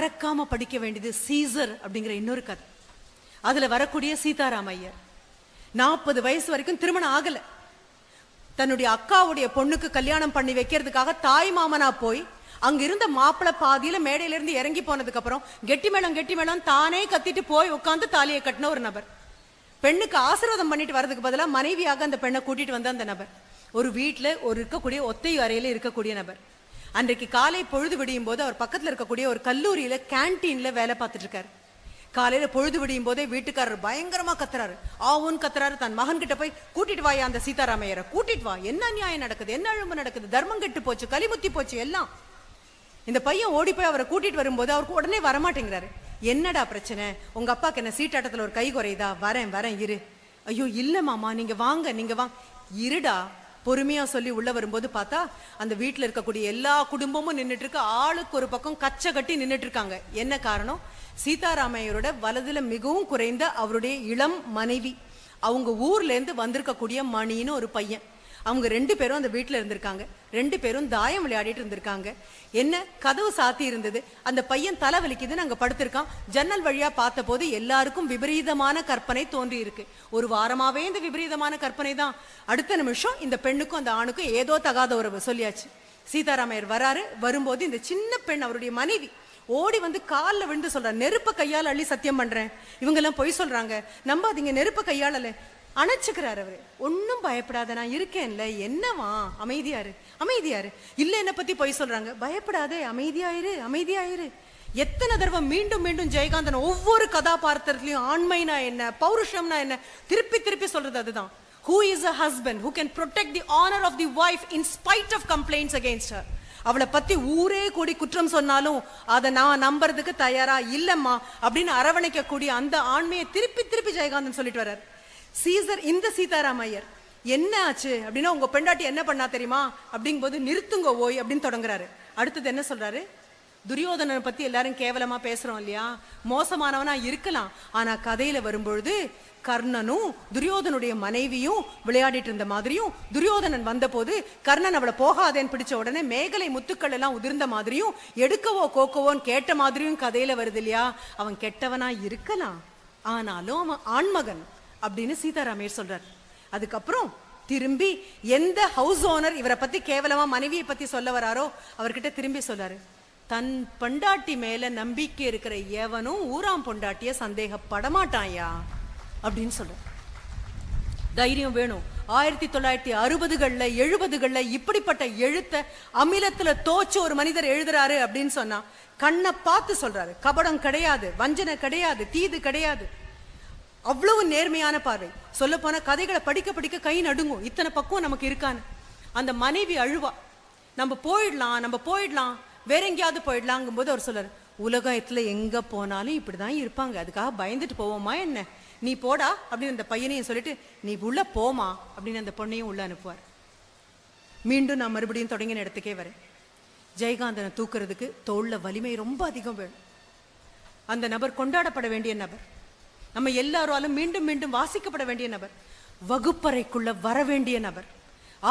மறக்காம படிக்க வேண்டியது சீசர் அப்படிங்கிற இன்னொரு கதை. அதுல வரக்கூடிய சீதாராம் ஐயர். நாற்பது வயசு வரைக்கும் திருமணம் ஆகல. தன்னுடைய அக்காவுடைய பொண்ணுக்கு கல்யாணம் பண்ணி வைக்கிறதுக்காக தாய் மாமனா போய் அங்க இருந்த பாதியில மேடையில இருந்து இறங்கி போனதுக்கு அப்புறம் கெட்டி மேளம் கெட்டி மேளம் தானே கத்திட்டு போய் உட்காந்து தாலியை கட்டின ஒரு நபர். பெண்ணுக்கு ஆசீர்வாதம் பண்ணிட்டு வர்றதுக்கு பதிலா மனைவியாக அந்த பெண்ணை கூட்டிட்டு வந்த அந்த நபர். ஒரு வீட்டுல ஒரு இருக்கக்கூடிய ஒத்தை அறையில இருக்கக்கூடிய நபர். அன்றைக்கு காலை பொழுது விடியும் போது அவர் பக்கத்தில் இருக்கக்கூடிய ஒரு கல்லூரியில் கேன்டீனில் வேலை பார்த்துட்டு இருக்காரு. காலையில் பொழுது விடியும் போதே வீட்டுக்காரர் பயங்கரமாக கத்துறாரு. ஆவுன்னு கத்துறாரு தன் மகன் கிட்ட போய் கூட்டிட்டு வாயா அந்த சீதாராமையரை கூட்டிட்டு வா. என்ன நியாயம் நடக்குது? என்ன அழும்பு நடக்குது? தர்மம் கெட்டு போச்சு கலிமுத்தி போச்சு எல்லாம். இந்த பையன் ஓடி போய் அவரை கூட்டிட்டு வரும்போது அவருக்கு உடனே வரமாட்டேங்கிறாரு. என்னடா பிரச்சனை? உங்க அப்பாக்கு என்ன சீட்டாட்டத்தில் ஒரு கை குறையுதா? வரேன் வரேன் இரு. ஐயோ இல்லை மாமா நீங்க வாங்க நீங்க வாங்க இருடா பொறுமையா சொல்லி உள்ள வரும்போது பார்த்தா அந்த வீட்டில் இருக்கக்கூடிய எல்லா குடும்பமும் நின்றுட்டு இருக்கு ஆளுக்கு ஒரு பக்கம் கச்சை கட்டி நின்றுட்டு இருக்காங்க என்ன காரணம்? சீதாராமையரோட வலதுல மிகவும் குறைந்த அவருடைய இளம் மனைவி. அவங்க ஊர்ல இருந்து வந்திருக்கக்கூடிய மணின்னு ஒரு பையன். அவங்க ரெண்டு பேரும் அந்த வீட்டுல இருந்திருக்காங்க. ரெண்டு பேரும் தாயம் விளையாடிட்டு இருந்திருக்காங்க. என்ன? கதவு சாத்தி இருந்தது. அந்த பையன் தலை வலிக்குதுன்னு அங்க படுத்திருக்கான். ஜன்னல் வழியா பார்த்த போது எல்லாருக்கும் விபரீதமான கற்பனை தோன்றி இருக்கு. ஒரு வாரமாவே இந்த விபரீதமான கற்பனை தான். அடுத்த நிமிஷம் இந்த பெண்ணுக்கும் அந்த ஆணுக்கும் ஏதோ தகாத உறவு சொல்லியாச்சு. சீதாராமையர் வராரு. வரும்போது இந்த சின்ன பெண் அவருடைய மனைவி ஓடி வந்து கால்ல விழுந்து சொல்றாரு நெருப்ப கையால் அள்ளி சத்தியம் பண்றேன். இவங்க எல்லாம் பொய் சொல்றாங்க. நம்பாதீங்க நெருப்ப கையாளல அணைச்சுக்கிறார் அவரு. ஒன்னும் பயப்படாத நான் இருக்கேன்ல என்னவா? அமைதியாரு அமைதியாரு இல்ல என்ன பத்தி பொய் சொல்றாங்க. பயப்படாதே அமைதியாயிரு அமைதியாயிரு எத்தனை தடவை மீண்டும் மீண்டும் ஜெயகாந்தன் ஒவ்வொரு கதாபாத்திரத்திலையும் ஆண்மைனா என்ன பௌருஷம்னா என்ன திருப்பி திருப்பி சொல்றது அதுதான். Who is a husband who can protect the honour of the wife in spite of complaints against her அவளை பத்தி ஊரே கூடி குற்றம் சொன்னாலும் அதை நான் நம்புறதுக்கு தயாரா இல்லம்மா அப்படின்னு அரவணைக்க கூடிய அந்த ஆண்மையை திருப்பி திருப்பி ஜெயகாந்தன் சொல்லிட்டு வர்றார். சீசர் இந்த சீதாராம் ஐயர். என்ன ஆச்சு? அப்படின்னா உங்க பெண்டாட்டி என்ன பண்ணா தெரியுமா? அப்படிங்கும்போது நிறுத்துங்க ஓய் அப்படின்னு தொடங்குறாரு. அடுத்தது என்ன சொல்றாரு? துரியோதனனை பத்தி எல்லாரும் கேவலமா பேசுறோம் இல்லையா? மோசமானவனா இருக்கலாம். ஆனா கதையில வரும்பொழுது கர்ணனும் துரியோதனுடைய மனைவியும் விளையாடிட்டு இருந்த மாதிரியும் துரியோதனன் வந்தபோது கர்ணன் அவளை போகாதேன்னு பிடிச்ச உடனே மேகலை முத்துக்கள் எல்லாம் உதிர்ந்த மாதிரியும் எடுக்கவோ கோக்கவோன்னு கேட்ட மாதிரியும் கதையில வருது இல்லையா? அவன் கெட்டவனா இருக்கலாம். ஆனாலும் அவன் ஆண்மகன். அப்படின்னு சீதாராமையர் சொல்றார். அதுக்கப்புறம் திரும்பி எந்த ஹவுஸ் ஓனர் இவரை பத்தி கேவலமா மனைவியை பத்தி சொல்ல வராரோ அவர்கிட்ட திரும்பி சொல்றாரு. தன் பொண்டாட்டி மேல நம்பிக்கை இருக்கிற எவனும் ஊராம் பொண்டாட்டிய சந்தேகப்படமாட்டான்யா அப்படின்னு சொல்ற தைரியம் வேணும். ஆயிரத்தி தொள்ளாயிரத்தி அறுபதுகள்ல எழுபதுகள்ல இப்படிப்பட்ட எழுத்த அமிலத்துல தோச்சு ஒரு மனிதர் எழுதுறாரு அப்படின்னு சொன்னா கண்ணை பார்த்து சொல்றாரு. கபடம் கிடையாது வஞ்சனை கிடையாது தீது கிடையாது. அவ்வளவு நேர்மையான பார்வை. சொல்ல போன கதைகளை படிக்க படிக்க கை நடுங்கும். இத்தனை பக்குவம் நமக்கு இருக்கான்னு. அந்த மனைவி அழுவா. நம்ம போயிடலாம் நம்ம போயிடலாம். வேற எங்கேயாவது போயிடலாங்கும் போது அவர் சொல்றாரு உலகத்துல எங்க போனாலும் இப்படிதான் இருப்பாங்க. அதுக்காக பயந்துட்டு போவோமா என்ன? நீ போடா அப்படின்னு அந்த பையனையும் சொல்லிட்டு நீ உள்ள போமா அப்படின்னு அந்த பொண்ணையும் உள்ள அனுப்புவார். மீண்டும் நான் மறுபடியும் தொடங்கின இடத்துக்கே வரேன். ஜெயகாந்தனை தூக்குறதுக்கு தோல்ல வலிமை ரொம்ப அதிகம் வேணும். அந்த நபர் கொண்டாடப்பட வேண்டிய நபர். நம்ம எல்லாராலும் மீண்டும் மீண்டும் வாசிக்கப்பட வேண்டிய நபர். வகுப்பறைக்குள்ள வர வேண்டிய நபர்.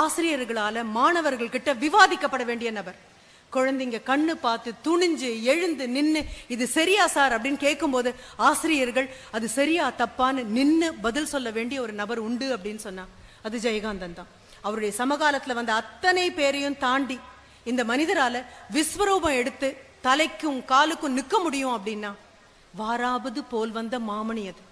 ஆசிரியர்களால மாணவர்கள் கிட்ட விவாதிக்கப்பட வேண்டிய நபர். குழந்தைங்க கண்ணு பார்த்து துணிஞ்சு எழுந்து நின்னு இது சரியா சார் அப்படின்னு கேட்கும்போது ஆசிரியர்கள் அது சரியா தப்பான்னு நின்னு பதில் சொல்ல வேண்டிய ஒரு நபர் உண்டு அப்படின்னு சொன்னா அது ஜெயகாந்தன் தான். அவருடைய சமகாலத்துல வந்த அத்தனை பேரையும் தாண்டி இந்த மனிதரால விஸ்வரூபம் எடுத்து தலைக்கும் காலுக்கும் நிற்க முடியும் அப்படின்னா வாராவது போல் வந்த மாமணி அது